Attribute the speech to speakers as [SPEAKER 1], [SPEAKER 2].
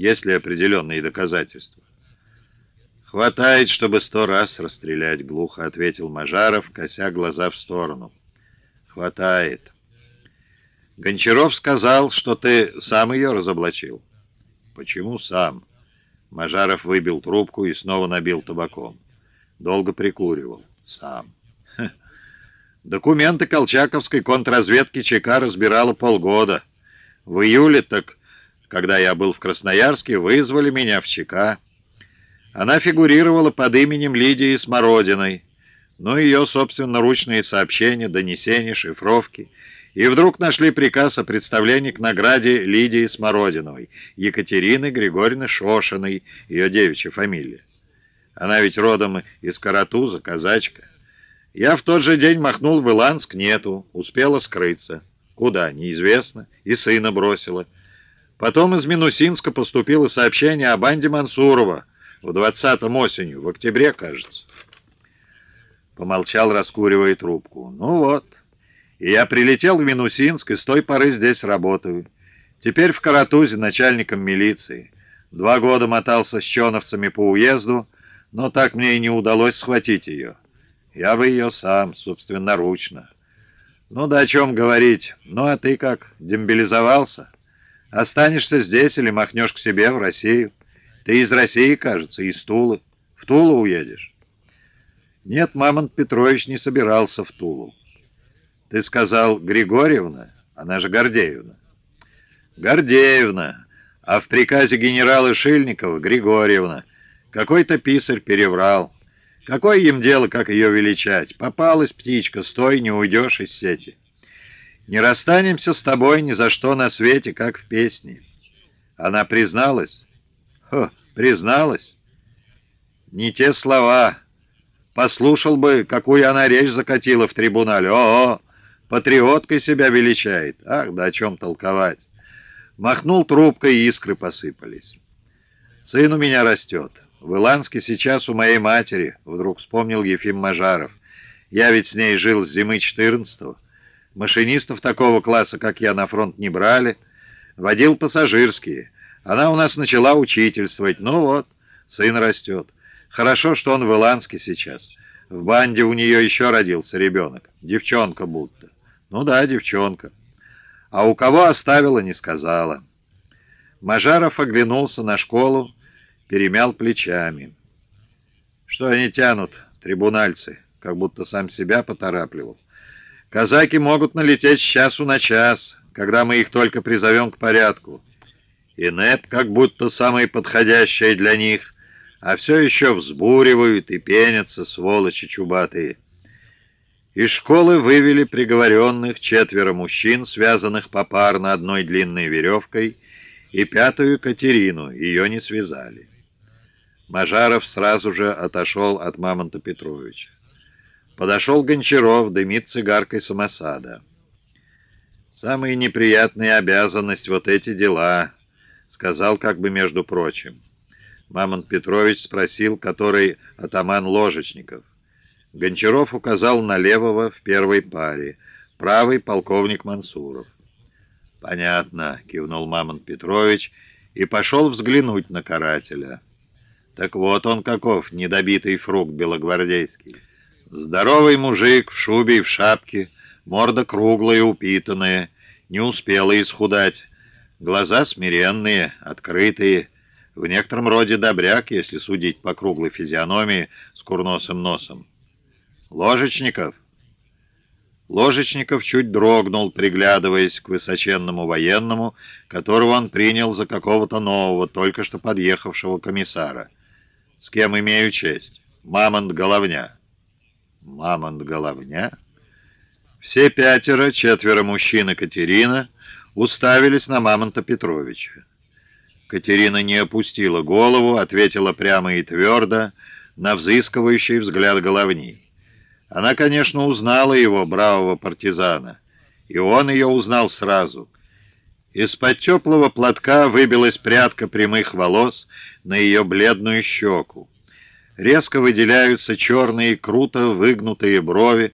[SPEAKER 1] Есть ли определенные доказательства? «Хватает, чтобы сто раз расстрелять», — глухо ответил Мажаров, кося глаза в сторону. «Хватает». «Гончаров сказал, что ты сам ее разоблачил». «Почему сам?» Мажаров выбил трубку и снова набил табаком. Долго прикуривал. «Сам». Ха. Документы колчаковской контрразведки ЧК разбирала полгода. В июле так, когда я был в Красноярске, вызвали меня в ЧК. Она фигурировала под именем Лидии Смородиной, но ее собственноручные сообщения, донесения, шифровки. И вдруг нашли приказ о представлении к награде Лидии Смородиновой, Екатерины Григорьевны Шошиной, ее девичья фамилия. Она ведь родом из Каратуза, казачка. Я в тот же день махнул в Иланск, нету, успела скрыться. Куда, неизвестно, и сына бросила. Потом из Минусинска поступило сообщение о банде Мансурова, в двадцатом осенью, в октябре, кажется. Помолчал, раскуривая трубку. Ну вот. И я прилетел в Минусинск, и с той поры здесь работаю. Теперь в Каратузе начальником милиции. Два года мотался с чоновцами по уезду, но так мне и не удалось схватить ее. Я бы ее сам, собственноручно. Ну да о чем говорить. Ну а ты как, дембилизовался? Останешься здесь или махнешь к себе в Россию? Ты из России, кажется, из Тулы. В Тулу уедешь? Нет, Мамонт Петрович не собирался в Тулу. Ты сказал Григорьевна, она же Гордеевна. Гордеевна, а в приказе генерала Шильникова Григорьевна. Какой-то писарь переврал. Какое им дело, как ее величать? Попалась птичка, стой, не уйдешь из сети. Не расстанемся с тобой ни за что на свете, как в песне. Она призналась? Хо, призналась? Не те слова. Послушал бы, какую она речь закатила в трибунале. О-о, патриоткой себя величает. Ах, да о чем толковать. Махнул трубкой, и искры посыпались. Сын у меня растет. В Иланске сейчас у моей матери, вдруг вспомнил Ефим Мажаров. Я ведь с ней жил с зимы 14-го. Машинистов такого класса, как я, на фронт не брали. Водил пассажирские. Она у нас начала учительствовать. Ну вот, сын растет. Хорошо, что он в Иланске сейчас. В банде у нее еще родился ребенок. Девчонка будто. Ну да, девчонка. А у кого оставила, не сказала. Мажаров оглянулся на школу, перемял плечами. Что они тянут, трибунальцы, как будто сам себя поторапливал. Казаки могут налететь с часу на час, когда мы их только призовем к порядку. И НЭП как будто самый подходящий для них, а все еще взбуривают и пенятся, сволочи чубатые. Из школы вывели приговоренных четверо мужчин, связанных попарно одной длинной веревкой, и пятую Катерину, ее не связали. Мажаров сразу же отошел от Мамонта Петровича. Подошел Гончаров, дымит цигаркой самосада. «Самая неприятная обязанность — вот эти дела», — сказал как бы между прочим. Мамонт Петрович спросил, который атаман Ложечников. Гончаров указал на левого в первой паре, правый — полковник Мансуров. «Понятно», — кивнул Мамонт Петрович и пошел взглянуть на карателя. Так вот он каков, недобитый фрукт белогвардейский. Здоровый мужик в шубе и в шапке, морда круглая, упитанная, не успела исхудать. Глаза смиренные, открытые, в некотором роде добряк, если судить по круглой физиономии с курносым носом. Ложечников? Ложечников чуть дрогнул, приглядываясь к высоченному военному, которого он принял за какого-то нового, только что подъехавшего комиссара. «С кем имею честь?» «Мамонт Головня». «Мамонт Головня?» Все пятеро, четверо мужчин и Катерина, уставились на Мамонта Петровича. Катерина не опустила голову, ответила прямо и твердо на взыскивающий взгляд Головни. Она, конечно, узнала его, бравого партизана, и он ее узнал сразу. Из-под теплого платка выбилась прядка прямых волос, на ее бледную щеку. Резко выделяются черные, круто выгнутые брови,